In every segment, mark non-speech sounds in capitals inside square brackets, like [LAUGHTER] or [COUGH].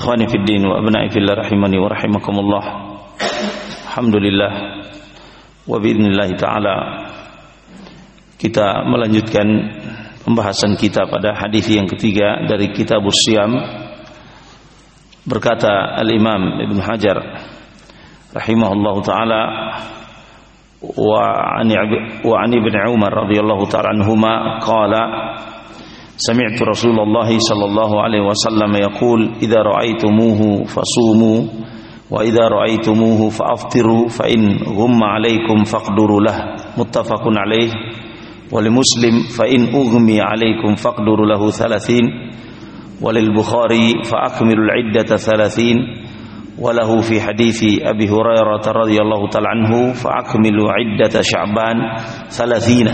Ikhwani fi din wa abna'i fillah rahimani wa rahimakumullah. Alhamdulillah wa biidznillah taala kita melanjutkan pembahasan kita pada hadis yang ketiga dari kitab Siyam berkata Al-Imam Ibn Hajar rahimahullah taala wa an wa an Ibn Umar radhiyallahu taala anhuma qala سمعت رسول الله صلى الله عليه وسلم يقول إذا رأيتموه فصوموا وإذا رأيتموه فأفطروا فإن غم عليكم فاقدروا له. متفق عليه. ولمسلم فإن أغمي عليكم فاقدروا له ثلاثين. وللبخاري فأكملوا العدة ثلاثين. وله في حديث أبي هريرة رضي الله تعالى عنه فأكملوا عدة شعبان ثلاثين.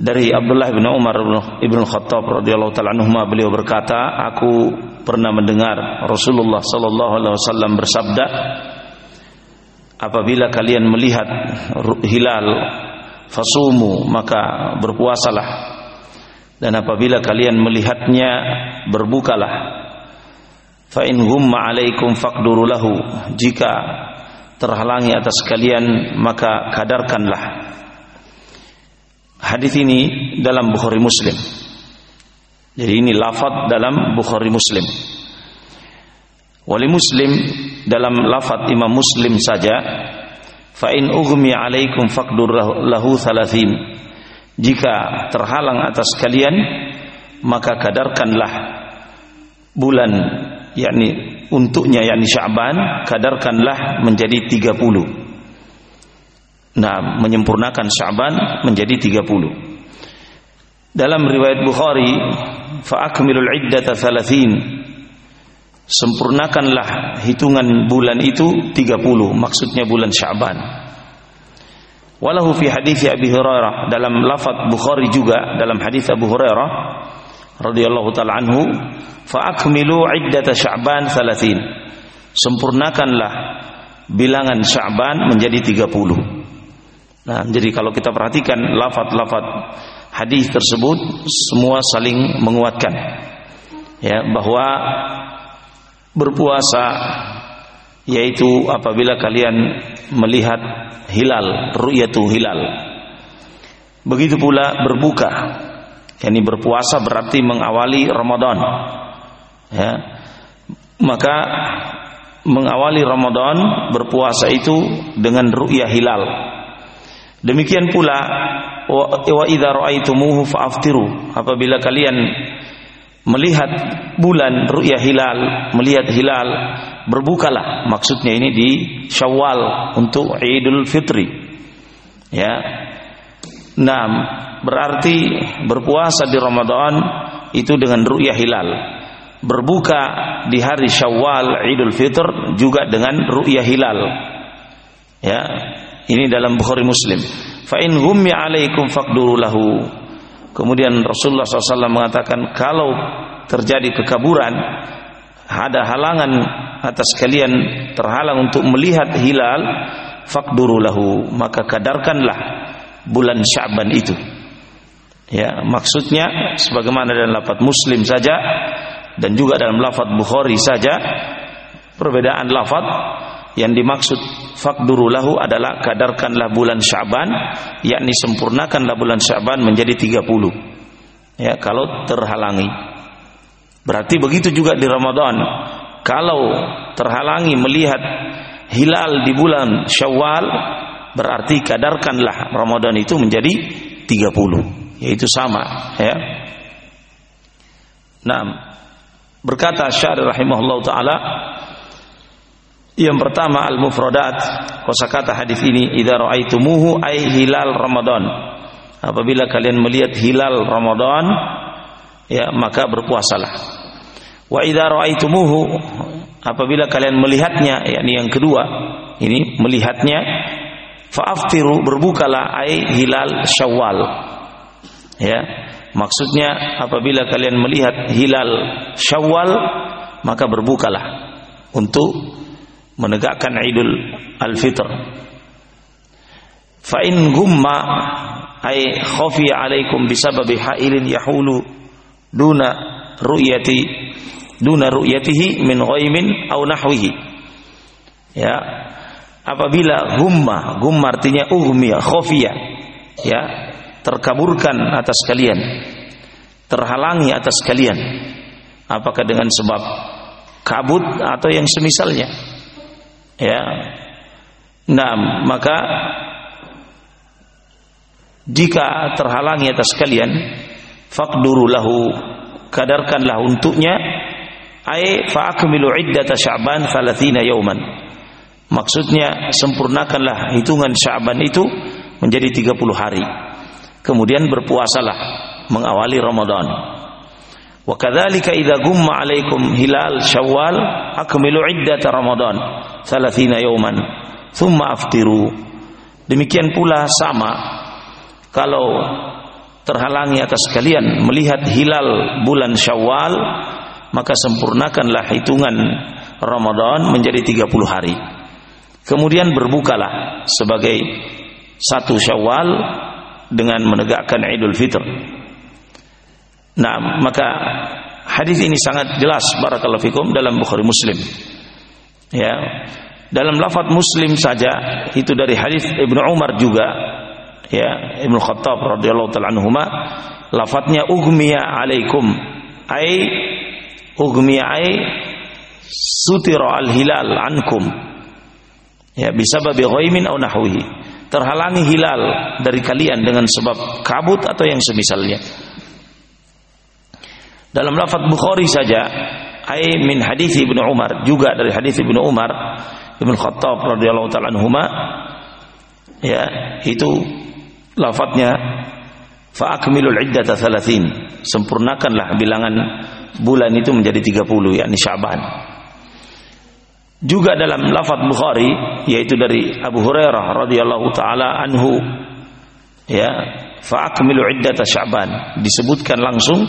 Dari Abdullah bin Umar bin Khattab radhiyallahu taala anhuma beliau berkata, aku pernah mendengar Rasulullah sallallahu alaihi wasallam bersabda, apabila kalian melihat hilal fasumu maka berpuasalah. Dan apabila kalian melihatnya berbukalah. Fa in humma alaikum faqduru lahu jika terhalangi atas kalian maka kadarkanlah Hadis ini dalam Bukhari Muslim. Jadi ini lafaz dalam Bukhari Muslim. Wali Muslim dalam lafaz Imam Muslim saja fa in ughmi alaikum faqdur lahu thalathin. Jika terhalang atas kalian maka kadarkanlah bulan yakni untuknya yakni Sya'ban kadarkanlah menjadi 30 Nah, menyempurnakan Sya'ban menjadi 30. Dalam riwayat Bukhari, fa akmilul iddata 30. Sempurnakanlah hitungan bulan itu 30, maksudnya bulan Sya'ban. Walahu fi hadis Abi Hurairah dalam lafaz Bukhari juga dalam hadis Abu Hurairah radhiyallahu taala anhu, fa akmilu iddata Sya'ban 30. Sempurnakanlah bilangan Sya'ban menjadi 30. Nah, jadi kalau kita perhatikan lafat-lafat hadis tersebut semua saling menguatkan ya bahwa berpuasa yaitu apabila kalian melihat hilal, ru'yatu hilal. Begitu pula berbuka. yakni berpuasa berarti mengawali Ramadan. Ya. Maka mengawali Ramadan berpuasa itu dengan ru'yah hilal Demikian pula wa idza ra'aitumuhu fa'aftiru. Apabila kalian melihat bulan ru'ya hilal, melihat hilal, berbukalah. Maksudnya ini di Syawal untuk Idul Fitri. Ya. Nah, berarti berpuasa di Ramadan itu dengan ru'ya hilal. Berbuka di hari Syawal Idul Fitr juga dengan ru'ya hilal. Ya, ini dalam Bukhari Muslim. Fa in hummi alaikum faqduru lahu. Kemudian Rasulullah SAW mengatakan kalau terjadi kekaburan ada halangan atas kalian terhalang untuk melihat hilal faqduru lahu maka kadarkanlah bulan Sya'ban itu. Ya, maksudnya sebagaimana dalam lafaz Muslim saja dan juga dalam lafaz Bukhari saja perbedaan lafaz yang dimaksud fakduru lahu adalah kadarkanlah bulan Syaban yakni sempurnakanlah bulan Syaban menjadi 30 ya kalau terhalangi. Berarti begitu juga di Ramadan. Kalau terhalangi melihat hilal di bulan Syawal berarti kadarkanlah Ramadan itu menjadi 30 yaitu sama ya. Nah berkata Syarih rahimahullah taala yang pertama al-mufradat kosakata hadis ini idza raaitumuhu ay hilal Ramadan. Apabila kalian melihat hilal Ramadan ya maka berpuasalah. Wa idza raaitumuhu apabila kalian melihatnya yakni yang kedua ini melihatnya fa'aftiru berbukalah ay hilal Syawal. Ya, maksudnya apabila kalian melihat hilal Syawal maka berbukalah untuk menegakkan Idul Al-Fitr. Fa in gumma ay khafi alaikum bisababi hailin yahulu duna ru'yati duna ru'yatihi min ghaimin aw nahwihi ya apabila gumma gumma artinya ughmiya khafiya ya terkaburkan atas kalian terhalangi atas kalian apakah dengan sebab kabut atau yang semisalnya ya. Nah maka jika terhalangi atas kalian faqduru lahu kadarkanlah untuknya ay fa'akmilu iddata sya'ban 30 yauman maksudnya sempurnakanlah hitungan sya'ban itu menjadi 30 hari. Kemudian berpuasalah mengawali Ramadan wa kadzalika idza gumma alaikum hilal syawal akmilu iddata Ramadan 30 yauman thumma aftiru. Demikian pula sama kalau terhalangi atas kalian melihat hilal bulan Syawal maka sempurnakanlah hitungan Ramadan menjadi 30 hari. Kemudian berbukalah sebagai satu Syawal dengan menegakkan Idul Fitr nah maka hadis ini sangat jelas barakallahu fikum dalam Bukhari Muslim. Ya dalam lafaz Muslim saja itu dari hadis Ibnu Umar juga ya Ibnu Khattab radhiyallahu taala anhuma lafadznya ugmiya alaikum ai ugmiya ai sutira al hilal ankum ya bisa babi ghaimin au nahwihi terhalangi hilal dari kalian dengan sebab kabut atau yang semisalnya dalam lafaz Bukhari saja ai min hadis Ibnu Umar juga dari hadis Ibnu Umar Ibnu Khattab radhiyallahu taala anhuma ya itu lafadznya fa'akmilul iddata 30 sempurnakanlah bilangan bulan itu menjadi 30 yakni Sya'ban. Juga dalam lafaz Bukhari yaitu dari Abu Hurairah radhiyallahu taala anhu ya fa'akmilu iddata Sya'ban disebutkan langsung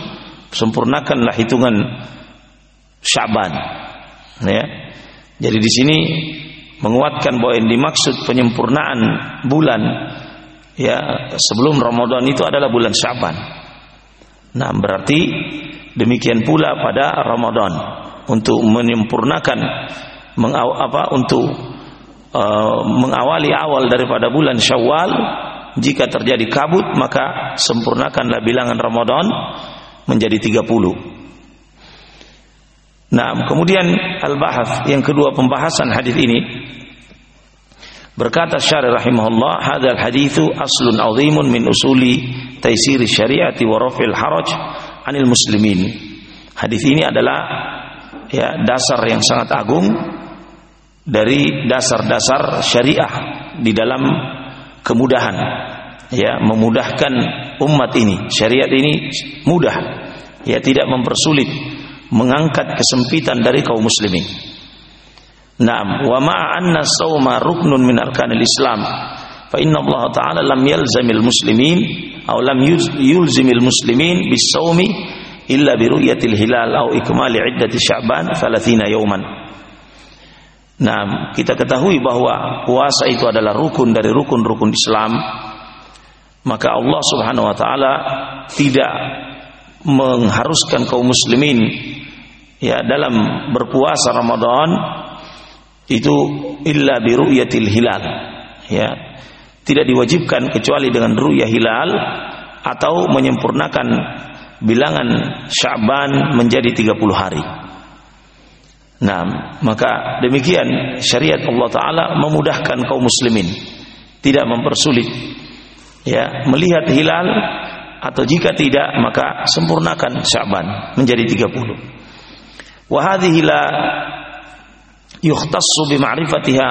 sempurnakanlah hitungan Sya'ban ya. Jadi di sini menguatkan bahwa yang dimaksud penyempurnaan bulan ya sebelum Ramadan itu adalah bulan Syaban. Nah, berarti demikian pula pada Ramadan. Untuk menyempurnakan mengaw, apa untuk uh, mengawali awal daripada bulan Syawal jika terjadi kabut maka sempurnakanlah bilangan Ramadan menjadi 30. Nah, kemudian al-bahath yang kedua pembahasan hadis ini Berkata Syarih rahimahullah, "Hadzal haditsu aslun 'azimun min usuli taisir syariati wa rafil haraj 'anil muslimin." Hadis ini adalah ya dasar yang sangat agung dari dasar-dasar syariah di dalam kemudahan ya memudahkan umat ini syariat ini mudah ya tidak mempersulit mengangkat kesempitan dari kaum muslimin Naam, wa ma'a anna sawma ruknun min arkanil Islam. Fa inna Allah Ta'ala lam yalzamil muslimin aw lam yulzimil muslimin bis sawmi illa bi ru'yatil hilal aw ikmali iddati Sya'ban 30 yawman. Nah, kita ketahui bahwa puasa itu adalah rukun dari rukun-rukun Islam. Maka Allah Subhanahu wa taala tidak mengharuskan kaum muslimin ya dalam berpuasa Ramadan itu illa bi ru'yatil hilal ya tidak diwajibkan kecuali dengan ru'yah hilal atau menyempurnakan bilangan Sya'ban menjadi 30 hari Nah, maka demikian syariat Allah taala memudahkan kaum muslimin, tidak mempersulit. Ya, melihat hilal atau jika tidak maka sempurnakan Sya'ban menjadi 30. Wa hadhihi la yukhtassu bi ma'rifatiha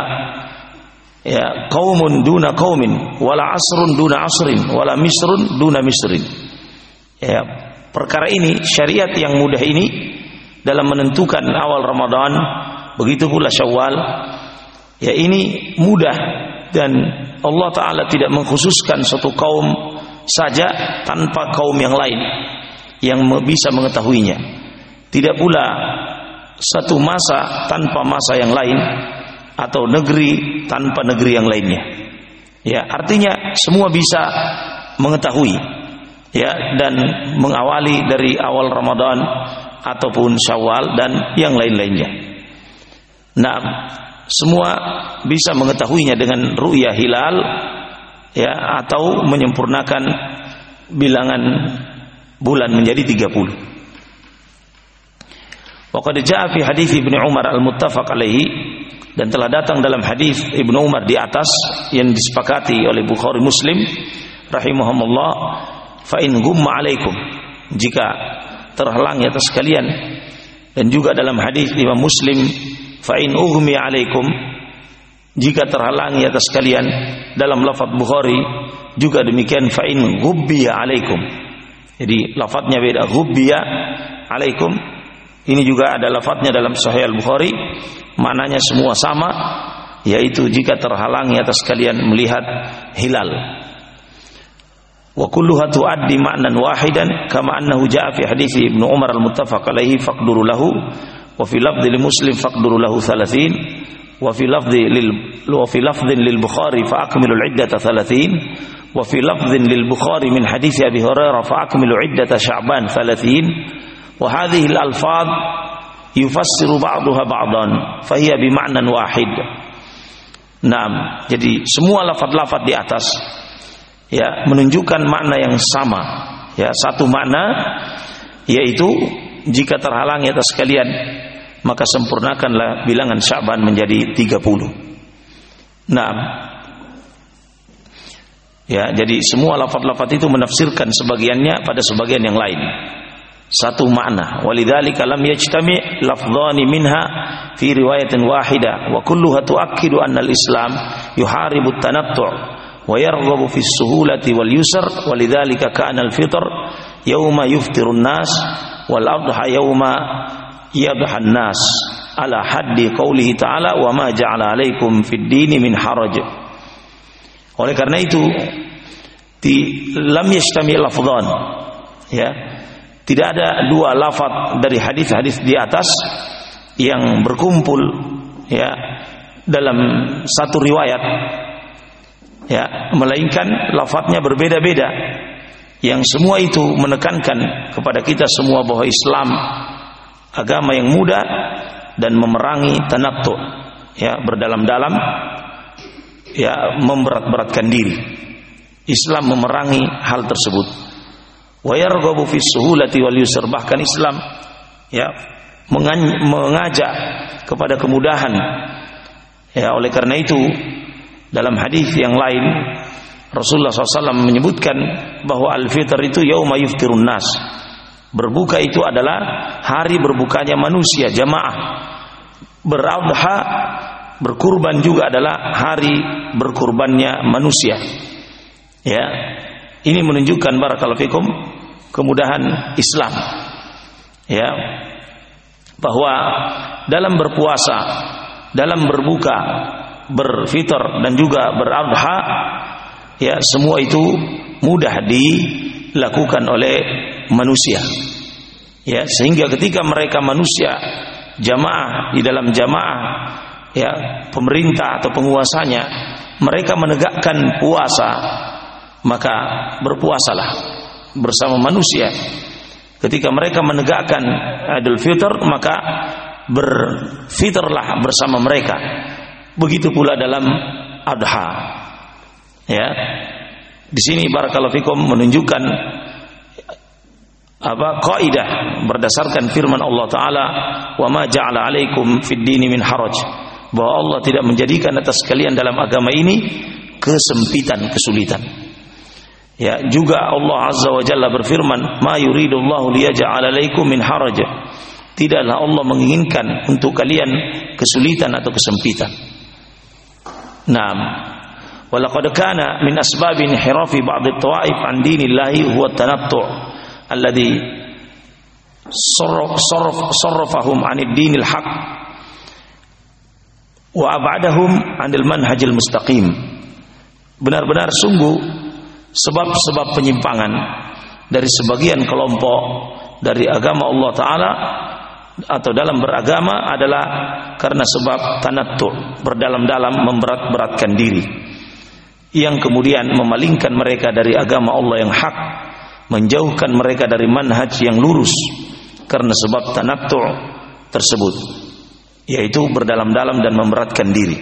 ya qaumun duna qaumin wala asrun duna asrin wala misrun duna misrin ya perkara ini syariat yang mudah ini dalam menentukan awal Ramadan begitu pula Syawal ya ini mudah dan Allah taala tidak mengkhususkan satu kaum saja tanpa kaum yang lain yang bisa mengetahuinya tidak pula satu masa tanpa masa yang lain atau negeri tanpa negeri yang lainnya. Ya, artinya semua bisa mengetahui ya dan mengawali dari awal Ramadan ataupun Syawal dan yang lain-lainnya. Nah, semua bisa mengetahuinya dengan ru'yah hilal ya atau menyempurnakan bilangan bulan menjadi 30. Waqad jaa fi hadis Ibnu Umar al-muttafaq alaihi dan telah datang dalam hadis Ibnu Umar di atas yang disepakati oleh Bukhari Muslim rahimahumullah fa in gumma alaikum jika terhalang atas kalian dan juga dalam hadis Imam Muslim fa in ughmi alaikum jika terhalangi atas kalian dalam lafaz Bukhari juga demikian fa in ghubbiya alaikum. Jadi lafadznya beda ghubbiya alaikum. Ini juga ada lafadznya dalam Sahih Al-Bukhari, maknanya semua sama, yaitu jika terhalangi atas kalian melihat hilal. Wa kulluha tuaddi ma'nan wahidan kama annahu jaa fi hadis Ibnu Umar al-muttafaq alaihi faqduru lahu wa fi lafdhi li Muslim faqduru lahu 30 wa fi lafdhi lil wa fi lafdhin lil Bukhari fa akmilu al-iddata 30 wa fi lafdhin lil Bukhari min hadis Abi Hurairah fa akmilu iddata Sya'ban 30 wa hadhihi al-alfaz yufassiru ba'daha ba'dan fahiya bima'nan wahid. Naam, jadi semua lafaz-lafaz di atas ya menunjukkan makna yang sama. Ya, satu makna yaitu jika terhalangi atas kalian maka sempurnakanlah bilangan Sya'ban menjadi 30. Naam. Ya, jadi semua lafaz-lafaz itu menafsirkan sebagiannya pada sebagian yang lain satu makna walidzalika lam yajtami lafdhani minha fi riwayatin wahida wa kulluha tuakkidu anna al-islam yuharibu at-tanattu' wa yarghabu fi as-suhulati wal yusr walidzalika kana al-fitr yawma yuftiru an-nas wal adha yawma yadha an-nas ala haddi qoulihi ta'ala wa ma ja'ala 'alaikum fid dini min haraj. Oleh karena itu di lam yajtami lafdhan ya tidak ada dua lafaz dari hadis-hadis di atas yang berkumpul ya dalam satu riwayat ya melainkan lafadznya berbeda-beda. Yang semua itu menekankan kepada kita semua bahwa Islam agama yang mudah dan memerangi tanattu ya berdalam-dalam ya memberat-beratkan diri. Islam memerangi hal tersebut. Wa yarghabu fi suhulati wal yusr bahkan Islam ya mengajak kepada kemudahan. Ya oleh karena itu dalam hadis yang lain Rasulullah SAW menyebutkan bahwa al-fitr itu yauma yuftirun nas berbuka itu adalah hari berbukanya manusia jamaah beradha berkurban juga adalah hari berkurbannya manusia ya ini menunjukkan barakallahu fikum kemudahan Islam. Ya. Bahwa dalam berpuasa, dalam berbuka, berfitr dan juga beradha ya semua itu mudah dilakukan oleh manusia. Ya, sehingga ketika mereka manusia jamaah di dalam jamaah ya pemerintah atau penguasanya mereka menegakkan puasa maka berpuasalah bersama manusia. Ketika mereka menegakkan Idul Fitr, maka berfitrlah bersama mereka. Begitu pula dalam Adha. Ya. Di sini barakallahu fikum menunjukkan apa kaidah berdasarkan firman Allah taala wa ma ja'ala 'alaikum fid dini min haraj bahwa Allah tidak menjadikan atas kalian dalam agama ini kesempitan kesulitan Ya, juga Allah Azza wa Jalla berfirman, "Ma yuridullahu liyaj'ala 'alaikum min haraj." Tidaklah Allah menginginkan untuk kalian kesulitan atau kesempitan. Naam. Walaqad kana min asbabin hirafi ba'd at-ta'if an dinillahi huwa at-tanattu' alladhi sarrafahum 'anid dinil haqq wa ab'adahum 'anil manhajil mustaqim. Benar-benar sungguh sebab-sebab penyimpangan dari sebagian kelompok dari agama Allah Ta'ala atau dalam beragama adalah karena sebab tanattu berdalam-dalam memberat-beratkan diri yang kemudian memalingkan mereka dari agama Allah yang hak menjauhkan mereka dari manhaj yang lurus karena sebab tanattu' tersebut yaitu berdalam-dalam dan memberatkan diri.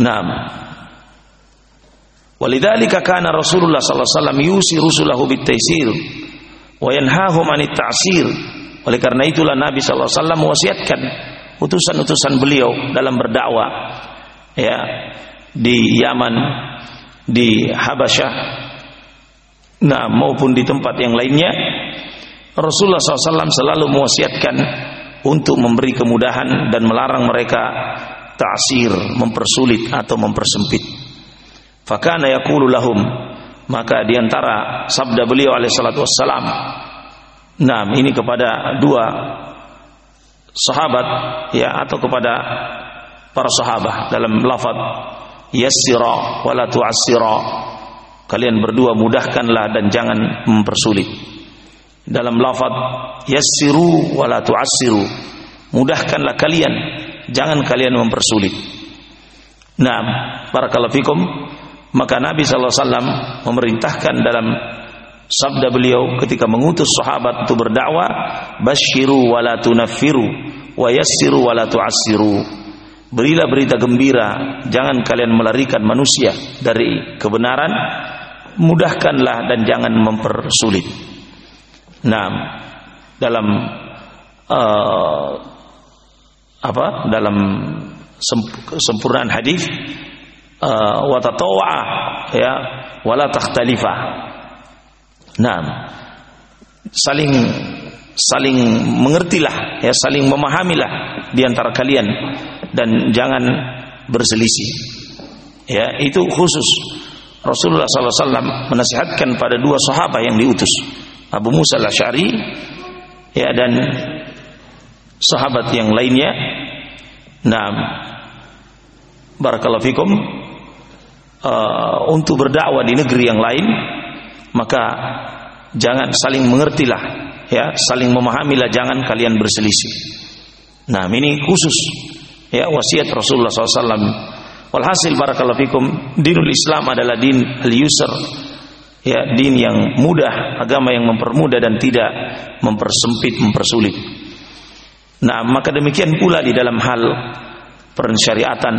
Naam. Walidzalika kana Rasulullah sallallahu alaihi wasallam yusi rusulahu bitaisir wa yanhahum 'anit ta'sir. Oleh karena itulah Nabi sallallahu alaihi wasallam mewasiatkan utusan-utusan beliau dalam berdakwah ya di Yaman, di Habasyah, nah maupun di tempat yang lainnya Rasulullah SAW selalu mewasiatkan untuk memberi kemudahan dan melarang mereka ta'sir, mempersulit atau mempersempit. Fakana yaqulu lahum maka di antara sabda beliau alaihi salatu wassalam Nah, ini kepada dua sahabat ya atau kepada para sahabat dalam lafaz yassira wala tu'assira. Kalian berdua mudahkanlah dan jangan mempersulit. Dalam lafaz yassiru wala tu'assiru. Mudahkanlah kalian, jangan kalian mempersulit. Nah, barakallahu fikum maka Nabi sallallahu alaihi wasallam memerintahkan dalam sabda beliau ketika mengutus sahabat untuk berdakwah basyiru wala tunaffiru wa yassiru wala tu'assiru berilah berita gembira. Jangan kalian melarikan manusia dari kebenaran. Mudahkanlah dan jangan mempersulit. Nah dalam uh, apa? Dalam sempurnaan hadis uh, wa ya wala takhtalifa. Nah, saling saling mengertilah ya saling memahamilah di antara kalian dan jangan berselisih. Ya, itu khusus. Rasulullah SAW menasihatkan pada dua sahabat yang diutus. Abu Musa al-Ash'ari ya dan sahabat yang lainnya. Nah, barakallahu fikum. Uh, untuk berdakwah di negeri yang lain maka jangan saling mengertilah ya saling memahamilah jangan kalian berselisih. Nah ini khusus ya wasiat Rasulullah SAW walhasil barakallahu fikum dinul Islam adalah din al-yusr. Ya din yang mudah agama yang mempermudah dan tidak mempersempit mempersulit. Nah maka demikian pula di dalam hal pensyariatan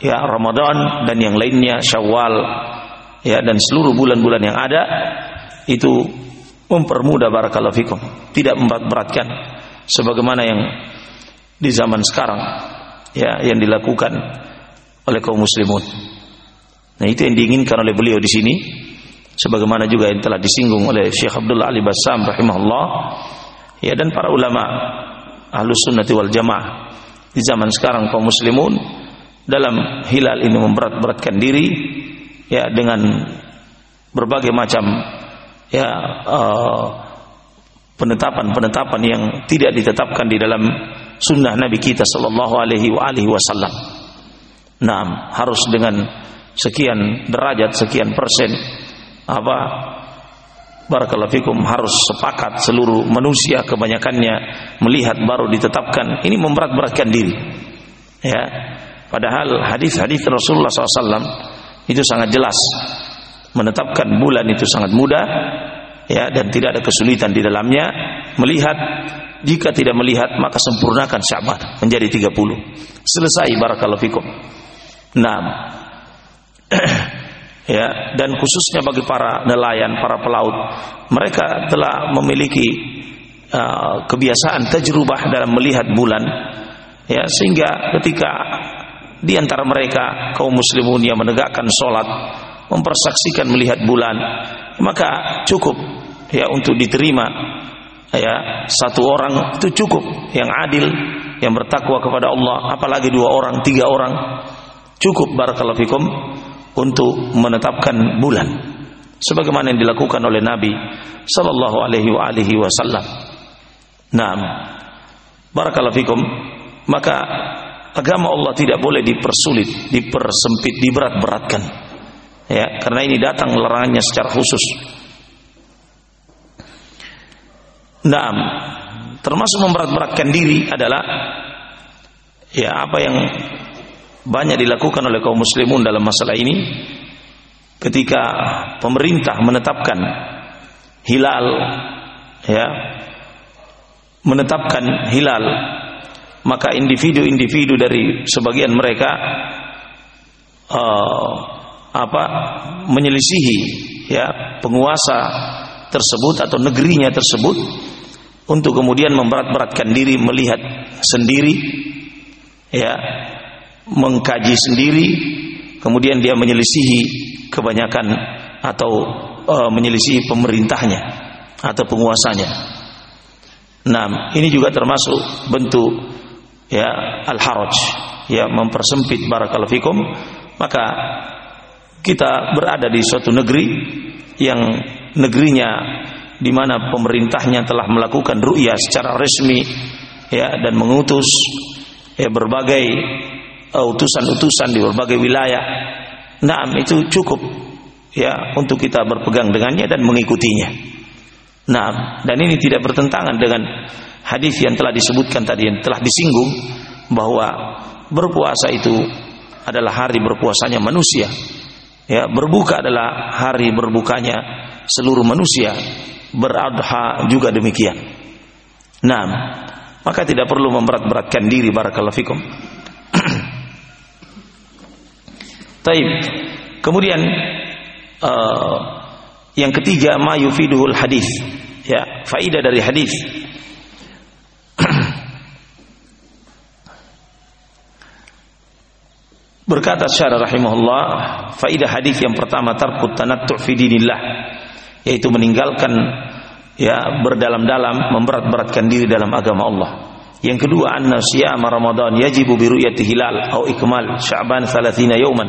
ya Ramadan dan yang lainnya Syawal ya dan seluruh bulan-bulan yang ada itu mempermudah barakallahu fikum. Tidak memberatkan sebagaimana yang di zaman sekarang ya yang dilakukan oleh kaum muslimun. Nah itu yang diinginkan oleh beliau di sini. Sebagaimana juga yang telah disinggung oleh Syekh Abdullah Ali Bassam rahimahullah. Ya dan para ulama ahlus sunnati wal jamaah di zaman sekarang kaum muslimun dalam hilal ini memberat-beratkan diri ya dengan berbagai macam ya uh, penetapan-penetapan yang tidak ditetapkan di dalam sunnah Nabi kita Shallallahu Alaihi Wasallam. Nah, harus dengan sekian derajat, sekian persen. Apa? Barakallahu fikum harus sepakat seluruh manusia kebanyakannya melihat baru ditetapkan. Ini memberat-beratkan diri. Ya. Padahal hadis-hadis Rasulullah SAW itu sangat jelas. Menetapkan bulan itu sangat mudah ya dan tidak ada kesulitan di dalamnya melihat jika tidak melihat maka sempurnakan Sya'ban menjadi 30 selesai barakallahu fikum. Nah [CLEARS THROAT] ya dan khususnya bagi para nelayan para pelaut mereka telah memiliki uh, kebiasaan tajrubah dalam melihat bulan. Ya sehingga ketika di antara mereka kaum muslimun yang menegakkan sholat mempersaksikan melihat bulan maka cukup ya untuk diterima ya satu orang itu cukup yang adil yang bertakwa kepada Allah apalagi dua orang tiga orang cukup barakallahu fikum untuk menetapkan bulan sebagaimana yang dilakukan oleh Nabi sallallahu alaihi wasallam. Nah, barakallahu fikum maka agama Allah tidak boleh dipersulit, dipersempit, diberat-beratkan. Ya, karena ini datang larangannya secara khusus. Nah, termasuk memberat-beratkan diri adalah ya apa yang banyak dilakukan oleh kaum muslimun dalam masalah ini. Ketika pemerintah menetapkan hilal ya menetapkan hilal maka individu-individu dari sebagian mereka uh, apa menyelisihi ya penguasa tersebut atau negerinya tersebut untuk kemudian memberat-beratkan diri melihat sendiri ya mengkaji sendiri kemudian dia menyelisihi kebanyakan atau uh, menyelisihi pemerintahnya atau penguasanya. Nah, ini juga termasuk bentuk ya al-haraj ya mempersempit barakallahu fikum maka kita berada di suatu negeri yang negerinya di mana pemerintahnya telah melakukan ru'yah secara resmi ya dan mengutus ya berbagai uh, utusan-utusan di berbagai wilayah. Nah, itu cukup ya untuk kita berpegang dengannya dan mengikutinya. Nah, dan ini tidak bertentangan dengan hadis yang telah disebutkan tadi yang telah disinggung bahwa berpuasa itu adalah hari berpuasanya manusia. Ya, berbuka adalah hari berbukanya seluruh manusia. Beradha juga demikian. Nah, maka tidak perlu memberat-beratkan diri barakallahu fikum. [CLEARS THROAT] Taib. Kemudian uh, yang ketiga ma yufiduhul hadis. Ya, faidah dari hadis [CLEARS THROAT] Berkata secara rahimahullah, faidah hadis yang pertama tarkut tanattu fi dinillah, yaitu meninggalkan ya berdalam-dalam memberat-beratkan diri dalam agama Allah. Yang kedua anna siyam Ramadan yajibu bi ru'yati hilal atau ikmal Sya'ban 30 yauman.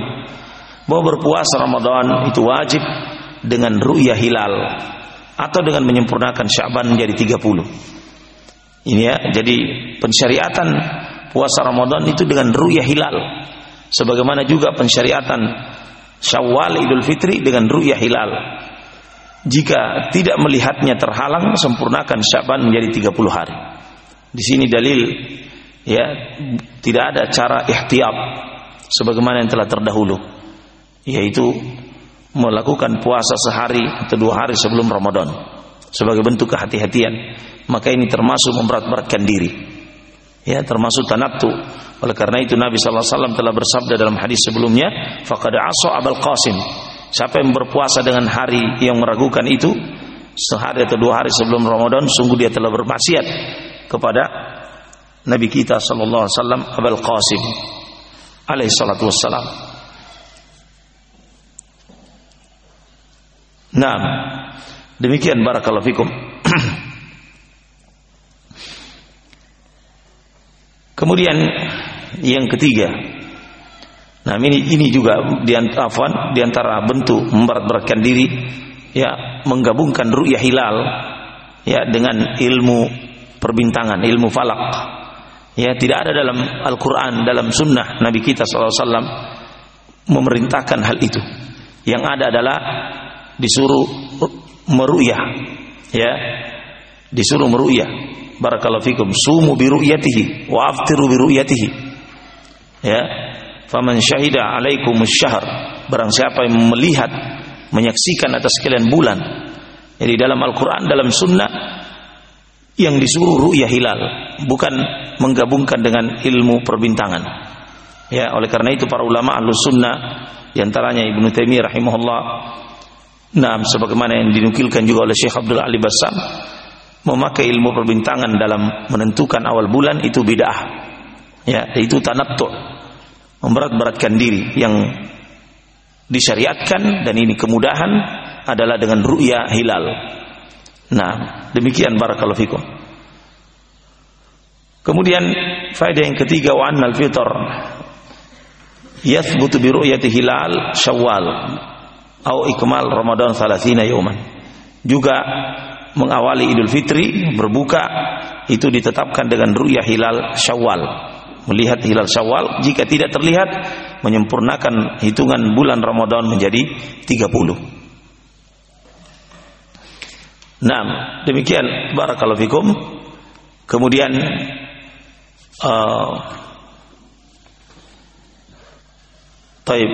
Bahwa berpuasa Ramadan itu wajib dengan ru'yah hilal atau dengan menyempurnakan Sya'ban menjadi 30. Ini ya, jadi pensyariatan puasa Ramadan itu dengan ru'yah hilal sebagaimana juga pensyariatan Syawal Idul Fitri dengan ru'yah hilal. Jika tidak melihatnya terhalang, sempurnakan Syaban menjadi 30 hari. Di sini dalil ya, tidak ada cara ihtiyab sebagaimana yang telah terdahulu, yaitu melakukan puasa sehari atau dua hari sebelum Ramadan sebagai bentuk kehati-hatian. Maka ini termasuk memberat-beratkan diri. Ya, termasuk tanattu oleh karena itu Nabi sallallahu alaihi wasallam telah bersabda dalam hadis sebelumnya, faqad asa Abul Qasim. Siapa yang berpuasa dengan hari yang meragukan itu sehari atau dua hari sebelum Ramadan, sungguh dia telah bermaksiat kepada Nabi kita sallallahu alaihi wasallam Abul Qasim alaihi salatu wassalam. Nah, demikian barakallahu fikum. [CLEARS THROAT] Kemudian yang ketiga, nah ini ini juga di antara, di antara bentuk memberat-beratkan diri, ya menggabungkan ru'yah hilal, ya dengan ilmu perbintangan, ilmu falak. Ya tidak ada dalam Al-Quran, dalam Sunnah Nabi kita SAW memerintahkan hal itu. Yang ada adalah disuruh meruyah, ya disuruh meruyah barakallahu fikum sumu bi ru'yatihi wa aftiru bi ru'yatihi ya faman syahida alaikum syahr barang siapa yang melihat menyaksikan atas kalian bulan jadi dalam Al-Qur'an dalam sunnah yang disuruh ru'yah hilal bukan menggabungkan dengan ilmu perbintangan ya oleh karena itu para ulama ahlus sunnah di antaranya Ibnu Taimiyah rahimahullah nah sebagaimana yang dinukilkan juga oleh Syekh Abdul Ali Bassam memakai ilmu perbintangan dalam menentukan awal bulan itu bid'ah. Ya, itu tanattu. Memberat-beratkan diri yang disyariatkan dan ini kemudahan adalah dengan ru'ya hilal. Nah, demikian barakallahu fikum. Kemudian faedah yang ketiga wa annal fitr yathbutu bi ru'yati hilal Syawal atau ikmal Ramadan 30 yawman. Juga mengawali Idul Fitri berbuka itu ditetapkan dengan ru'yah hilal Syawal. Melihat hilal Syawal jika tidak terlihat menyempurnakan hitungan bulan Ramadan menjadi 30. Nah, demikian barakallahu. Kemudian uh, Taib,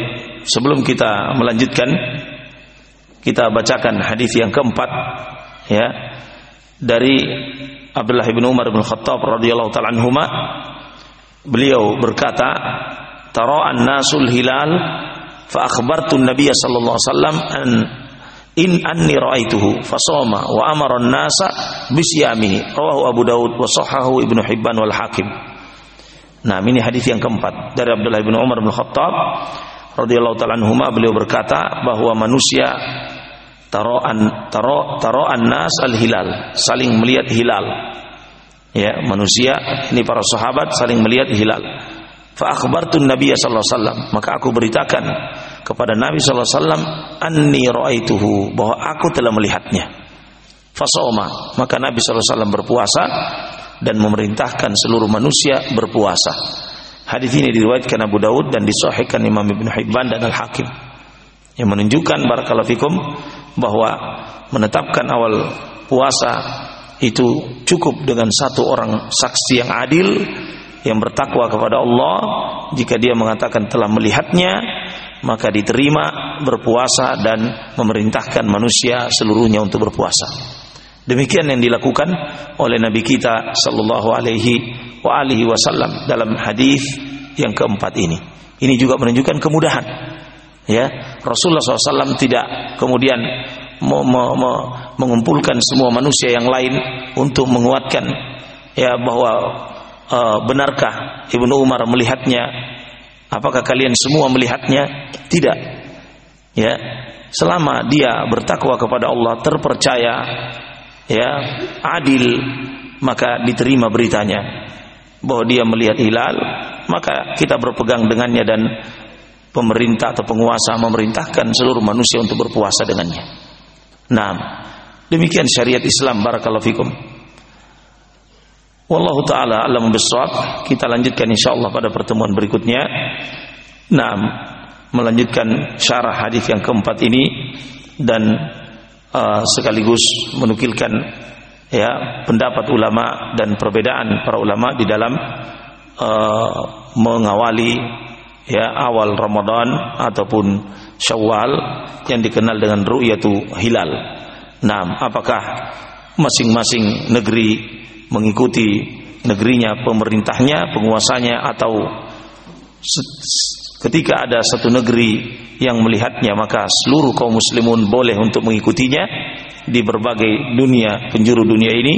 sebelum kita melanjutkan kita bacakan hadis yang keempat ya dari Abdullah bin Umar bin Khattab radhiyallahu taala anhuma beliau berkata tara an-nasul hilal fa akhbartu an-nabiy sallallahu alaihi wasallam an in anni ra'aituhu fasoma wa amara an-nasa bisyamihi. Rawahu Abu Daud wa sahahu Ibnu Hibban wal Hakim. Nah, ini hadis yang keempat dari Abdullah bin Umar bin Khattab radhiyallahu taala anhuma. Beliau berkata bahwa manusia taroan taro taroan nas al hilal saling melihat hilal ya manusia ini para sahabat saling melihat hilal fa akhbartu nabiy sallallahu alaihi wasallam maka aku beritakan kepada Nabi sallallahu alaihi wasallam anni raaituhu bahwa aku telah melihatnya fasoma maka Nabi sallallahu alaihi wasallam berpuasa dan memerintahkan seluruh manusia berpuasa. Hadis ini diriwayatkan Abu Daud dan disahihkan Imam Ibn Hibban dan Al-Hakim. Yang menunjukkan barakallahu fikum bahwa menetapkan awal puasa itu cukup dengan satu orang saksi yang adil yang bertakwa kepada Allah jika dia mengatakan telah melihatnya maka diterima berpuasa dan memerintahkan manusia seluruhnya untuk berpuasa. Demikian yang dilakukan oleh Nabi kita sallallahu alaihi wa alihi wasallam dalam hadis yang keempat ini. Ini juga menunjukkan kemudahan. Ya, Rasulullah SAW tidak kemudian me me me mengumpulkan semua manusia yang lain untuk menguatkan ya bahwa uh, benarkah Ibnu Umar melihatnya? Apakah kalian semua melihatnya? Tidak. Ya, selama dia bertakwa kepada Allah, terpercaya ya adil maka diterima beritanya bahwa dia melihat hilal maka kita berpegang dengannya dan pemerintah atau penguasa memerintahkan seluruh manusia untuk berpuasa dengannya. Nah, demikian syariat Islam barakallahu fikum. Wallahu taala alam bisawab. Kita lanjutkan insyaallah pada pertemuan berikutnya. Nah, melanjutkan syarah hadis yang keempat ini dan uh, sekaligus menukilkan ya pendapat ulama dan perbedaan para ulama di dalam uh, mengawali ya awal Ramadan ataupun Syawal yang dikenal dengan ru'yatu hilal. Nah, apakah masing-masing negeri mengikuti negerinya, pemerintahnya, penguasanya atau ketika ada satu negeri yang melihatnya maka seluruh kaum muslimun boleh untuk mengikutinya di berbagai dunia penjuru dunia ini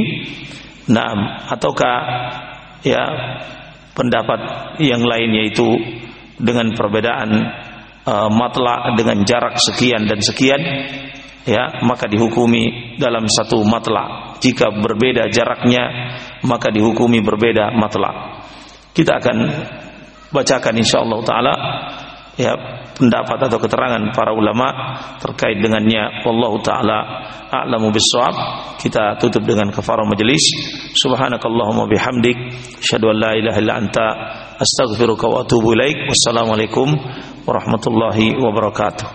nah ataukah ya pendapat yang lain yaitu dengan perbedaan uh, matla dengan jarak sekian dan sekian ya maka dihukumi dalam satu matla. Jika berbeda jaraknya maka dihukumi berbeda matla. Kita akan bacakan insyaallah taala ya pendapat atau keterangan para ulama terkait dengannya. Wallahu taala a'lamu bissawab. Kita tutup dengan kafarah majelis subhanakallahumma bihamdik asyhadu an la ilaha illa anta astaghfiruka wa atubu ilaik. Wassalamualaikum warahmatullahi wabarakatuh